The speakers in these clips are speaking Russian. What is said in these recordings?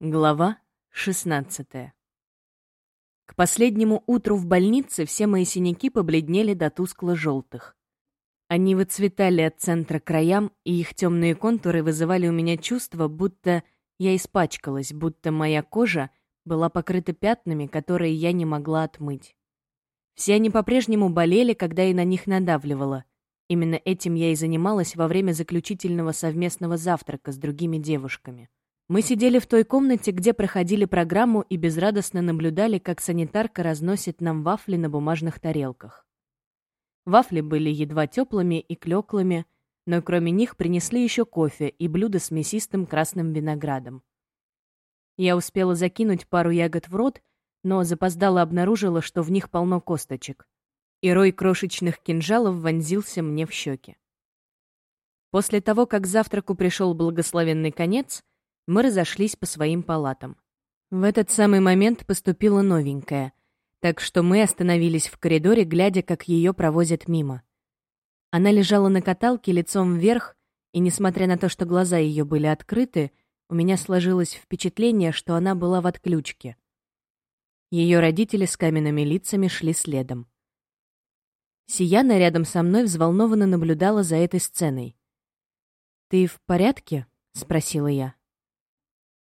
Глава 16 К последнему утру в больнице все мои синяки побледнели до тускло-желтых. Они выцветали от центра к краям, и их темные контуры вызывали у меня чувство, будто я испачкалась, будто моя кожа была покрыта пятнами, которые я не могла отмыть. Все они по-прежнему болели, когда я на них надавливала. Именно этим я и занималась во время заключительного совместного завтрака с другими девушками. Мы сидели в той комнате, где проходили программу и безрадостно наблюдали, как санитарка разносит нам вафли на бумажных тарелках. Вафли были едва теплыми и клеклыми, но кроме них принесли еще кофе и блюдо с мясистым красным виноградом. Я успела закинуть пару ягод в рот, но запоздала обнаружила, что в них полно косточек. И рой крошечных кинжалов вонзился мне в щеки. После того, как завтраку пришел благословенный конец, мы разошлись по своим палатам. В этот самый момент поступила новенькая, так что мы остановились в коридоре, глядя, как ее провозят мимо. Она лежала на каталке лицом вверх, и, несмотря на то, что глаза ее были открыты, у меня сложилось впечатление, что она была в отключке. Ее родители с каменными лицами шли следом. Сияна рядом со мной взволнованно наблюдала за этой сценой. «Ты в порядке?» — спросила я.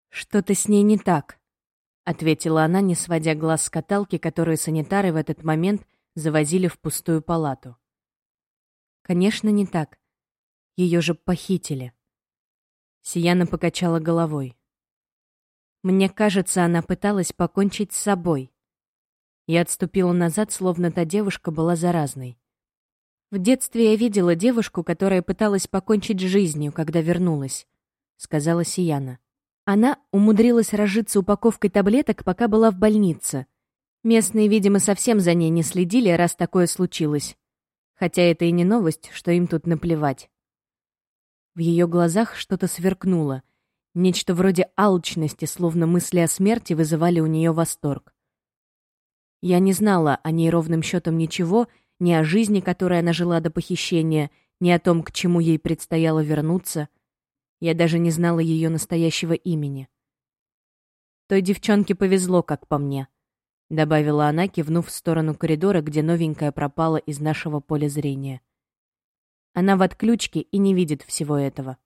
«Что-то с ней не так», — ответила она, не сводя глаз с каталки, которую санитары в этот момент завозили в пустую палату. «Конечно, не так. Ее же похитили». Сияна покачала головой. Мне кажется, она пыталась покончить с собой. Я отступила назад, словно та девушка была заразной. В детстве я видела девушку, которая пыталась покончить с жизнью, когда вернулась, сказала Сияна. Она умудрилась разжиться упаковкой таблеток, пока была в больнице. Местные, видимо, совсем за ней не следили, раз такое случилось. Хотя это и не новость, что им тут наплевать. В ее глазах что-то сверкнуло. Нечто вроде алчности, словно мысли о смерти вызывали у нее восторг. Я не знала о ней ровным счетом ничего, ни о жизни, которой она жила до похищения, ни о том, к чему ей предстояло вернуться — я даже не знала ее настоящего имени. «Той девчонке повезло, как по мне», — добавила она, кивнув в сторону коридора, где новенькая пропала из нашего поля зрения. Она в отключке и не видит всего этого.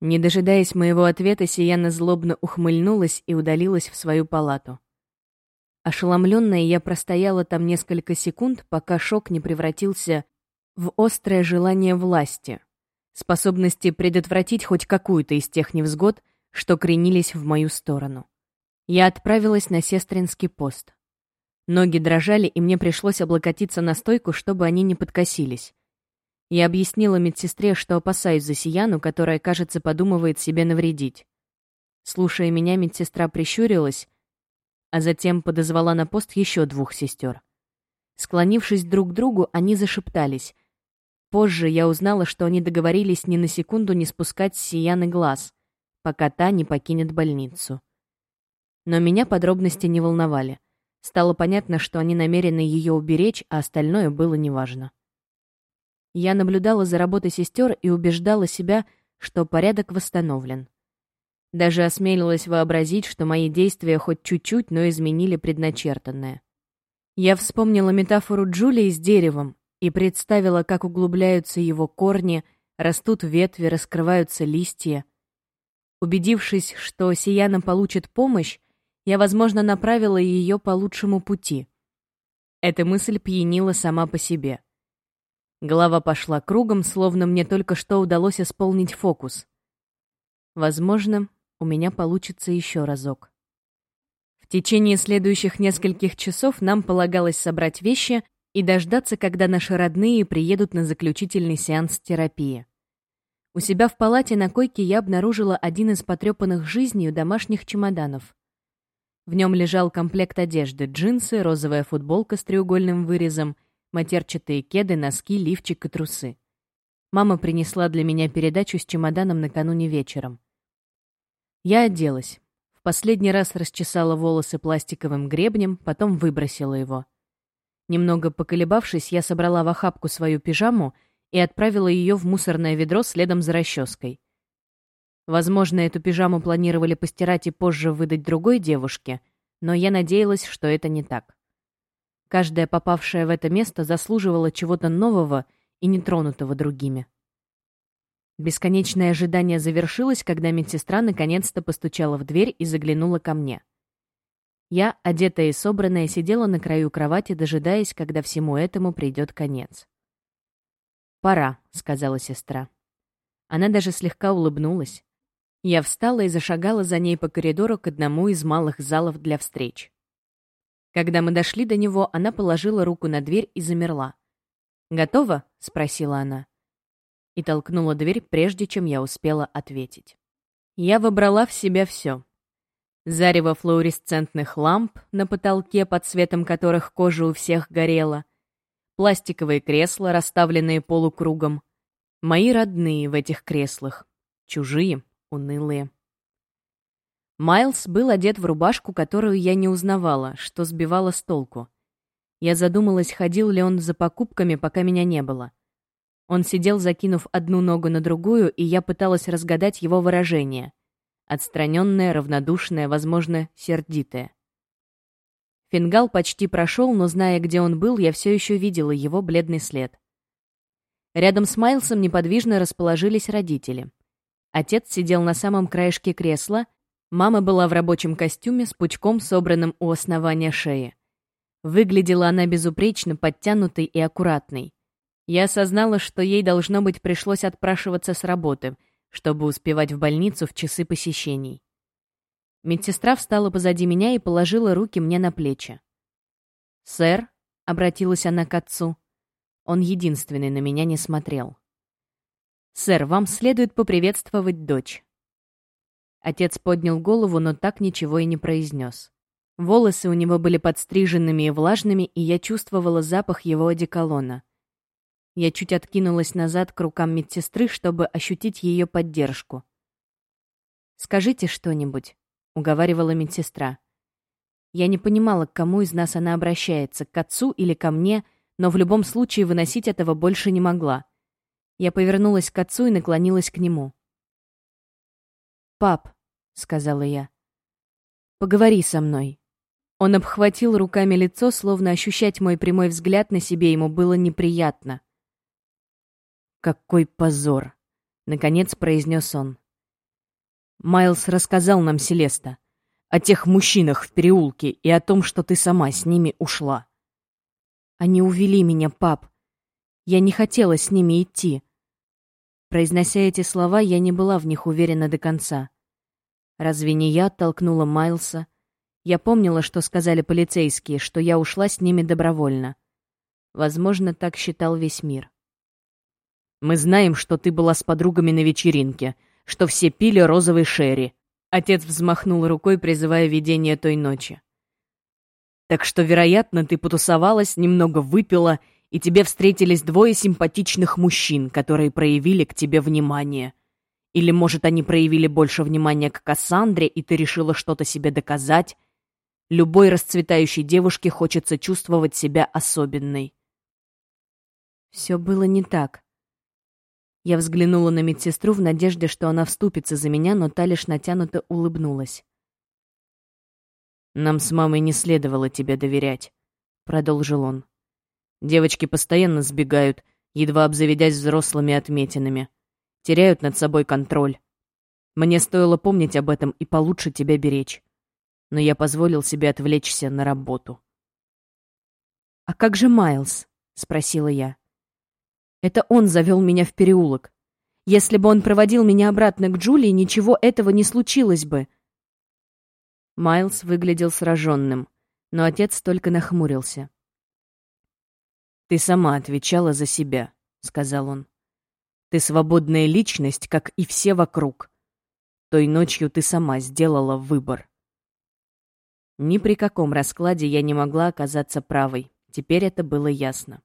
Не дожидаясь моего ответа, Сияна злобно ухмыльнулась и удалилась в свою палату. Ошеломленная, я простояла там несколько секунд, пока шок не превратился в острое желание власти, способности предотвратить хоть какую-то из тех невзгод, что кренились в мою сторону. Я отправилась на сестринский пост. Ноги дрожали, и мне пришлось облокотиться на стойку, чтобы они не подкосились. Я объяснила медсестре, что опасаюсь за Сияну, которая, кажется, подумывает себе навредить. Слушая меня, медсестра прищурилась, а затем подозвала на пост еще двух сестер. Склонившись друг к другу, они зашептались, Позже я узнала, что они договорились ни на секунду не спускать с глаз, пока та не покинет больницу. Но меня подробности не волновали. Стало понятно, что они намерены ее уберечь, а остальное было неважно. Я наблюдала за работой сестер и убеждала себя, что порядок восстановлен. Даже осмелилась вообразить, что мои действия хоть чуть-чуть, но изменили предначертанное. Я вспомнила метафору Джулии с деревом и представила, как углубляются его корни, растут ветви, раскрываются листья. Убедившись, что Сияна получит помощь, я, возможно, направила ее по лучшему пути. Эта мысль пьянила сама по себе. Голова пошла кругом, словно мне только что удалось исполнить фокус. Возможно, у меня получится еще разок. В течение следующих нескольких часов нам полагалось собрать вещи и дождаться, когда наши родные приедут на заключительный сеанс терапии. У себя в палате на койке я обнаружила один из потрепанных жизнью домашних чемоданов. В нем лежал комплект одежды, джинсы, розовая футболка с треугольным вырезом, матерчатые кеды, носки, лифчик и трусы. Мама принесла для меня передачу с чемоданом накануне вечером. Я оделась. В последний раз расчесала волосы пластиковым гребнем, потом выбросила его. Немного поколебавшись, я собрала в охапку свою пижаму и отправила ее в мусорное ведро следом за расческой. Возможно, эту пижаму планировали постирать и позже выдать другой девушке, но я надеялась, что это не так. Каждая попавшая в это место заслуживала чего-то нового и нетронутого другими. Бесконечное ожидание завершилось, когда медсестра наконец-то постучала в дверь и заглянула ко мне. Я, одетая и собранная, сидела на краю кровати, дожидаясь, когда всему этому придет конец. «Пора», — сказала сестра. Она даже слегка улыбнулась. Я встала и зашагала за ней по коридору к одному из малых залов для встреч. Когда мы дошли до него, она положила руку на дверь и замерла. «Готова?» — спросила она. И толкнула дверь, прежде чем я успела ответить. Я выбрала в себя все. Зарево флуоресцентных ламп на потолке, под светом которых кожа у всех горела, пластиковые кресла, расставленные полукругом, мои родные в этих креслах, чужие, унылые. Майлз был одет в рубашку, которую я не узнавала, что сбивало с толку. Я задумалась, ходил ли он за покупками, пока меня не было. Он сидел, закинув одну ногу на другую, и я пыталась разгадать его выражение — Отстраненная, равнодушная, возможно, сердитая. Фингал почти прошел, но, зная, где он был, я все еще видела его бледный след. Рядом с Майлсом неподвижно расположились родители. Отец сидел на самом краешке кресла, мама была в рабочем костюме с пучком, собранным у основания шеи. Выглядела она безупречно, подтянутой и аккуратной. Я осознала, что ей, должно быть, пришлось отпрашиваться с работы — чтобы успевать в больницу в часы посещений. Медсестра встала позади меня и положила руки мне на плечи. «Сэр», — обратилась она к отцу, — он единственный на меня не смотрел. «Сэр, вам следует поприветствовать дочь». Отец поднял голову, но так ничего и не произнес. Волосы у него были подстриженными и влажными, и я чувствовала запах его одеколона. Я чуть откинулась назад к рукам медсестры, чтобы ощутить ее поддержку. «Скажите что-нибудь», — уговаривала медсестра. Я не понимала, к кому из нас она обращается, к отцу или ко мне, но в любом случае выносить этого больше не могла. Я повернулась к отцу и наклонилась к нему. «Пап», — сказала я, — «поговори со мной». Он обхватил руками лицо, словно ощущать мой прямой взгляд на себе ему было неприятно. «Какой позор!» — наконец произнес он. «Майлз рассказал нам, Селеста, о тех мужчинах в переулке и о том, что ты сама с ними ушла». «Они увели меня, пап. Я не хотела с ними идти». Произнося эти слова, я не была в них уверена до конца. Разве не я оттолкнула Майлса? Я помнила, что сказали полицейские, что я ушла с ними добровольно. Возможно, так считал весь мир. Мы знаем, что ты была с подругами на вечеринке, что все пили розовый шерри». Отец взмахнул рукой, призывая видение той ночи. «Так что, вероятно, ты потусовалась, немного выпила, и тебе встретились двое симпатичных мужчин, которые проявили к тебе внимание. Или, может, они проявили больше внимания к Кассандре, и ты решила что-то себе доказать? Любой расцветающей девушке хочется чувствовать себя особенной». Все было не так. Я взглянула на медсестру в надежде, что она вступится за меня, но та лишь натянуто улыбнулась. «Нам с мамой не следовало тебе доверять», — продолжил он. «Девочки постоянно сбегают, едва обзаведясь взрослыми отметинами. Теряют над собой контроль. Мне стоило помнить об этом и получше тебя беречь. Но я позволил себе отвлечься на работу». «А как же Майлз?» — спросила я. Это он завел меня в переулок. Если бы он проводил меня обратно к Джулии, ничего этого не случилось бы. Майлз выглядел сраженным, но отец только нахмурился. «Ты сама отвечала за себя», — сказал он. «Ты свободная личность, как и все вокруг. Той ночью ты сама сделала выбор». Ни при каком раскладе я не могла оказаться правой. Теперь это было ясно.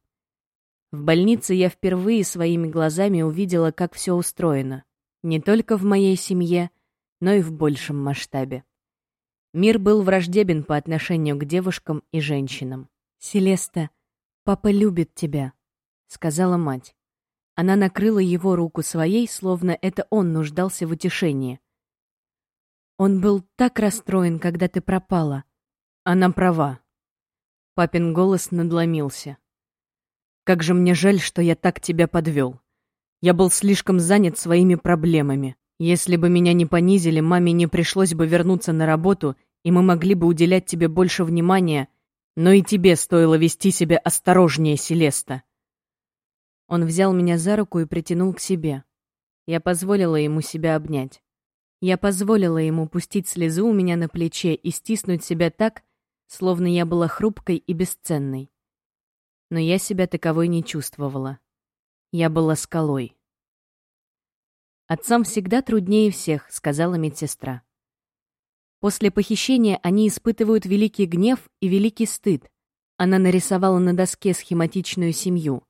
В больнице я впервые своими глазами увидела, как все устроено. Не только в моей семье, но и в большем масштабе. Мир был враждебен по отношению к девушкам и женщинам. «Селеста, папа любит тебя», — сказала мать. Она накрыла его руку своей, словно это он нуждался в утешении. Он был так расстроен, когда ты пропала. Она права. Папин голос надломился. Как же мне жаль, что я так тебя подвел. Я был слишком занят своими проблемами. Если бы меня не понизили, маме не пришлось бы вернуться на работу, и мы могли бы уделять тебе больше внимания, но и тебе стоило вести себя осторожнее, Селеста. Он взял меня за руку и притянул к себе. Я позволила ему себя обнять. Я позволила ему пустить слезу у меня на плече и стиснуть себя так, словно я была хрупкой и бесценной но я себя таковой не чувствовала. Я была скалой. «Отцам всегда труднее всех», — сказала медсестра. После похищения они испытывают великий гнев и великий стыд. Она нарисовала на доске схематичную семью.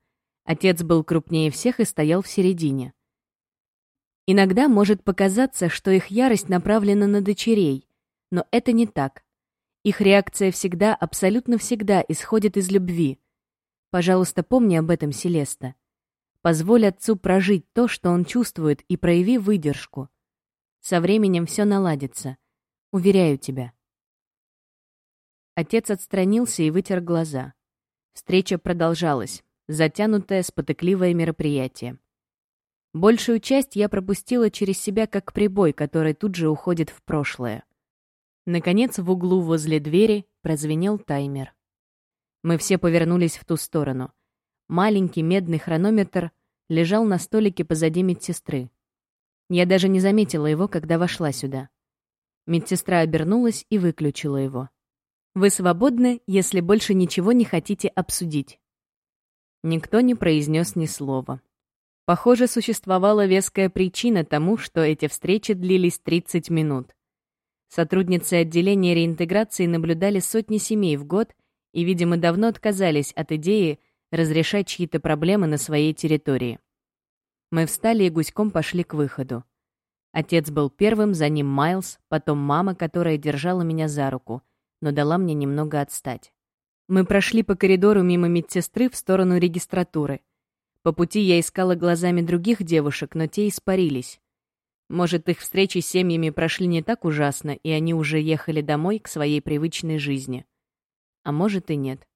Отец был крупнее всех и стоял в середине. Иногда может показаться, что их ярость направлена на дочерей, но это не так. Их реакция всегда, абсолютно всегда исходит из любви, Пожалуйста, помни об этом, Селеста. Позволь отцу прожить то, что он чувствует, и прояви выдержку. Со временем все наладится. Уверяю тебя. Отец отстранился и вытер глаза. Встреча продолжалась, затянутое, спотыкливое мероприятие. Большую часть я пропустила через себя как прибой, который тут же уходит в прошлое. Наконец, в углу возле двери прозвенел таймер. Мы все повернулись в ту сторону. Маленький медный хронометр лежал на столике позади медсестры. Я даже не заметила его, когда вошла сюда. Медсестра обернулась и выключила его. «Вы свободны, если больше ничего не хотите обсудить». Никто не произнес ни слова. Похоже, существовала веская причина тому, что эти встречи длились 30 минут. Сотрудницы отделения реинтеграции наблюдали сотни семей в год — и, видимо, давно отказались от идеи разрешать чьи-то проблемы на своей территории. Мы встали и гуськом пошли к выходу. Отец был первым, за ним Майлз, потом мама, которая держала меня за руку, но дала мне немного отстать. Мы прошли по коридору мимо медсестры в сторону регистратуры. По пути я искала глазами других девушек, но те испарились. Может, их встречи с семьями прошли не так ужасно, и они уже ехали домой к своей привычной жизни а может и нет.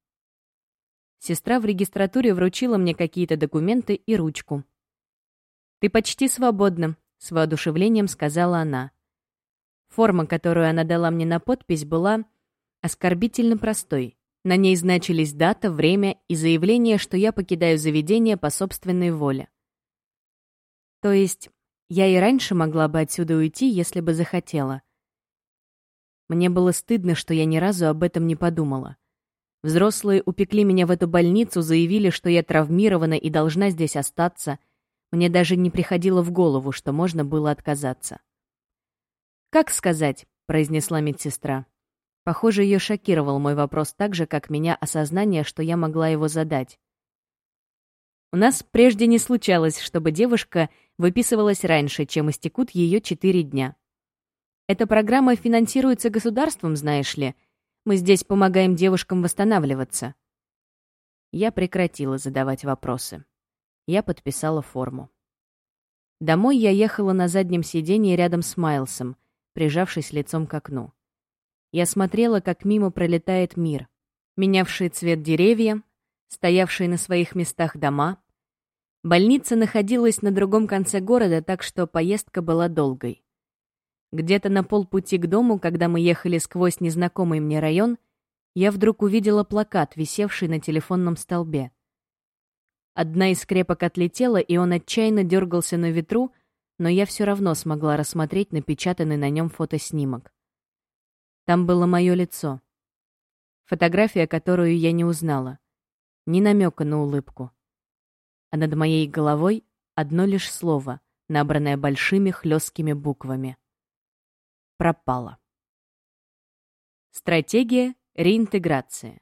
Сестра в регистратуре вручила мне какие-то документы и ручку. «Ты почти свободна», — с воодушевлением сказала она. Форма, которую она дала мне на подпись, была оскорбительно простой. На ней значились дата, время и заявление, что я покидаю заведение по собственной воле. То есть я и раньше могла бы отсюда уйти, если бы захотела. Мне было стыдно, что я ни разу об этом не подумала. Взрослые упекли меня в эту больницу, заявили, что я травмирована и должна здесь остаться. Мне даже не приходило в голову, что можно было отказаться. «Как сказать?» — произнесла медсестра. Похоже, ее шокировал мой вопрос так же, как меня осознание, что я могла его задать. У нас прежде не случалось, чтобы девушка выписывалась раньше, чем истекут ее четыре дня. Эта программа финансируется государством, знаешь ли, — мы здесь помогаем девушкам восстанавливаться». Я прекратила задавать вопросы. Я подписала форму. Домой я ехала на заднем сиденье рядом с Майлсом, прижавшись лицом к окну. Я смотрела, как мимо пролетает мир. Менявшие цвет деревья, стоявшие на своих местах дома. Больница находилась на другом конце города, так что поездка была долгой. Где-то на полпути к дому, когда мы ехали сквозь незнакомый мне район, я вдруг увидела плакат, висевший на телефонном столбе. Одна из скрепок отлетела, и он отчаянно дергался на ветру, но я все равно смогла рассмотреть напечатанный на нем фотоснимок. Там было мое лицо. Фотография, которую я не узнала. Ни намека на улыбку. А над моей головой одно лишь слово, набранное большими хлесткими буквами пропала. Стратегия реинтеграции.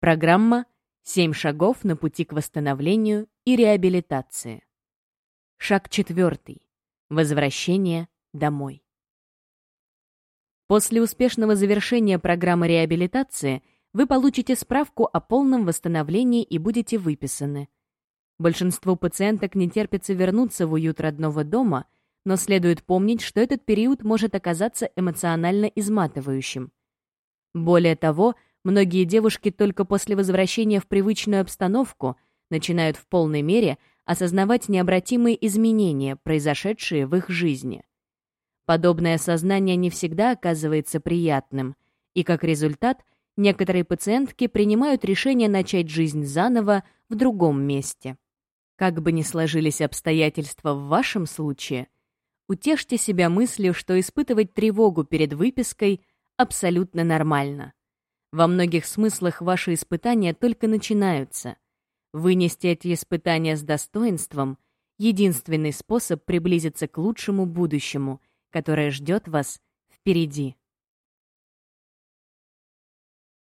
Программа «Семь шагов на пути к восстановлению и реабилитации». Шаг четвертый. Возвращение домой. После успешного завершения программы реабилитации вы получите справку о полном восстановлении и будете выписаны. Большинству пациенток не терпится вернуться в уют родного дома, но следует помнить, что этот период может оказаться эмоционально изматывающим. Более того, многие девушки только после возвращения в привычную обстановку начинают в полной мере осознавать необратимые изменения, произошедшие в их жизни. Подобное осознание не всегда оказывается приятным, и как результат некоторые пациентки принимают решение начать жизнь заново в другом месте. Как бы ни сложились обстоятельства в вашем случае, утешьте себя мыслью, что испытывать тревогу перед выпиской абсолютно нормально. Во многих смыслах ваши испытания только начинаются. Вынести эти испытания с достоинством — единственный способ приблизиться к лучшему будущему, которое ждет вас впереди.